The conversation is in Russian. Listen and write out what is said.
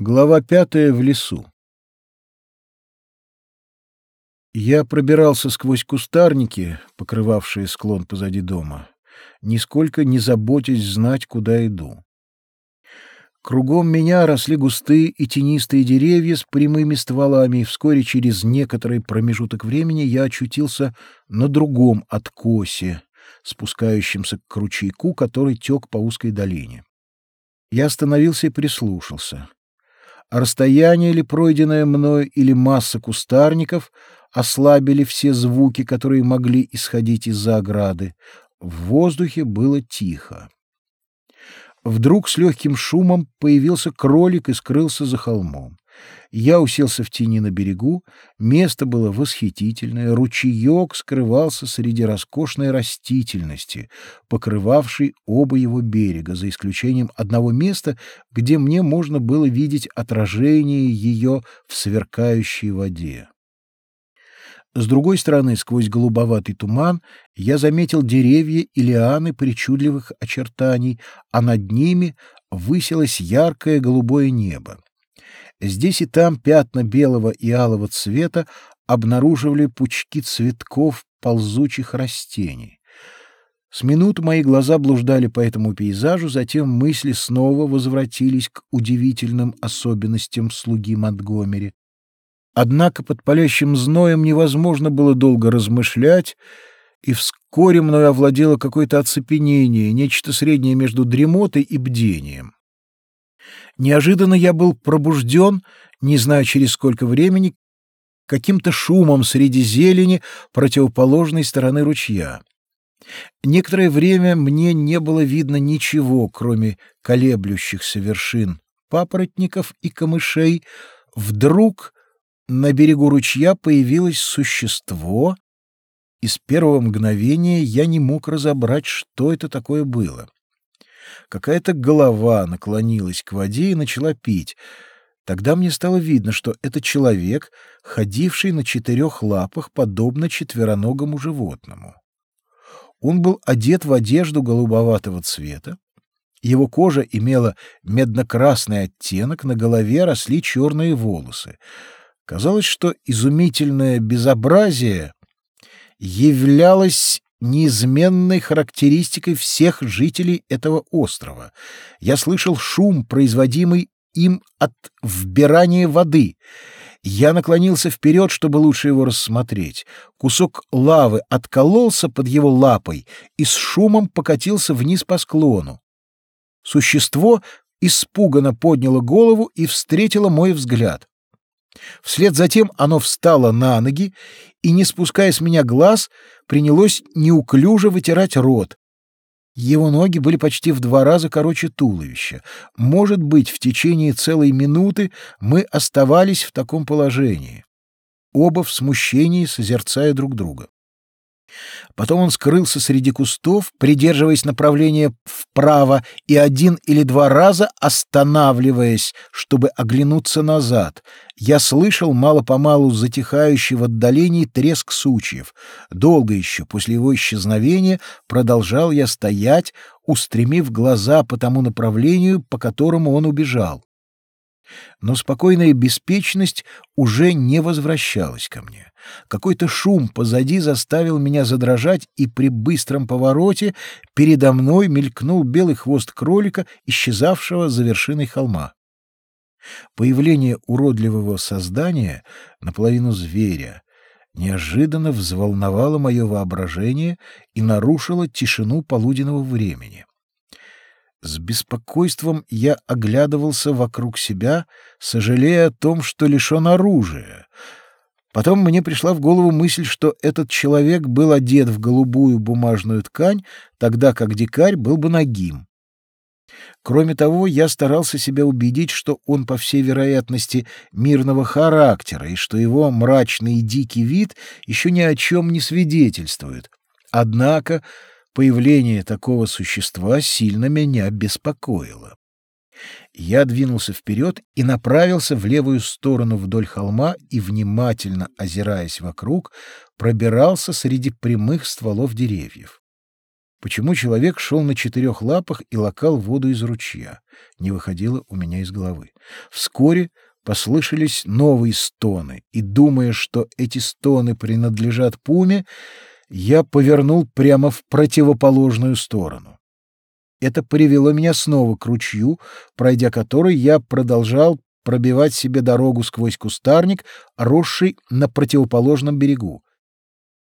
Глава пятая в лесу. Я пробирался сквозь кустарники, покрывавшие склон позади дома, нисколько не заботясь знать, куда иду. Кругом меня росли густые и тенистые деревья с прямыми стволами, и вскоре через некоторый промежуток времени я очутился на другом откосе, спускающемся к ручейку, который тек по узкой долине. Я остановился и прислушался расстояние ли пройденное мною или масса кустарников ослабили все звуки, которые могли исходить из-за ограды. В воздухе было тихо. Вдруг с легким шумом появился кролик и скрылся за холмом. Я уселся в тени на берегу, место было восхитительное, ручеек скрывался среди роскошной растительности, покрывавшей оба его берега, за исключением одного места, где мне можно было видеть отражение ее в сверкающей воде. С другой стороны, сквозь голубоватый туман, я заметил деревья и лианы причудливых очертаний, а над ними высилось яркое голубое небо. Здесь и там пятна белого и алого цвета обнаруживали пучки цветков ползучих растений. С минут мои глаза блуждали по этому пейзажу, затем мысли снова возвратились к удивительным особенностям слуги Монтгомери. Однако под палящим зноем невозможно было долго размышлять, и вскоре мною овладело какое-то оцепенение, нечто среднее между дремотой и бдением. Неожиданно я был пробужден, не знаю через сколько времени, каким-то шумом среди зелени противоположной стороны ручья. Некоторое время мне не было видно ничего, кроме колеблющихся вершин папоротников и камышей. Вдруг на берегу ручья появилось существо, и с первого мгновения я не мог разобрать, что это такое было. Какая-то голова наклонилась к воде и начала пить. Тогда мне стало видно, что это человек, ходивший на четырех лапах, подобно четвероногому животному. Он был одет в одежду голубоватого цвета. Его кожа имела медно-красный оттенок, на голове росли черные волосы. Казалось, что изумительное безобразие являлось неизменной характеристикой всех жителей этого острова. Я слышал шум, производимый им от вбирания воды. Я наклонился вперед, чтобы лучше его рассмотреть. Кусок лавы откололся под его лапой и с шумом покатился вниз по склону. Существо испуганно подняло голову и встретило мой взгляд. Вслед за тем оно встало на ноги и, не спуская с меня глаз, принялось неуклюже вытирать рот. Его ноги были почти в два раза короче туловища. Может быть, в течение целой минуты мы оставались в таком положении, оба в смущении созерцая друг друга. Потом он скрылся среди кустов, придерживаясь направления вправо и один или два раза останавливаясь, чтобы оглянуться назад. Я слышал мало-помалу затихающий в отдалении треск сучьев. Долго еще после его исчезновения продолжал я стоять, устремив глаза по тому направлению, по которому он убежал. Но спокойная беспечность уже не возвращалась ко мне. Какой-то шум позади заставил меня задрожать, и при быстром повороте передо мной мелькнул белый хвост кролика, исчезавшего за вершиной холма. Появление уродливого создания, наполовину зверя, неожиданно взволновало мое воображение и нарушило тишину полуденного времени. С беспокойством я оглядывался вокруг себя, сожалея о том, что лишен оружия. Потом мне пришла в голову мысль, что этот человек был одет в голубую бумажную ткань, тогда как дикарь был бы нагим. Кроме того, я старался себя убедить, что он, по всей вероятности, мирного характера, и что его мрачный и дикий вид еще ни о чем не свидетельствует. Однако Появление такого существа сильно меня беспокоило. Я двинулся вперед и направился в левую сторону вдоль холма и, внимательно озираясь вокруг, пробирался среди прямых стволов деревьев. Почему человек шел на четырех лапах и лакал воду из ручья, не выходило у меня из головы. Вскоре послышались новые стоны, и, думая, что эти стоны принадлежат пуме, я повернул прямо в противоположную сторону. Это привело меня снова к ручью, пройдя который я продолжал пробивать себе дорогу сквозь кустарник, росший на противоположном берегу.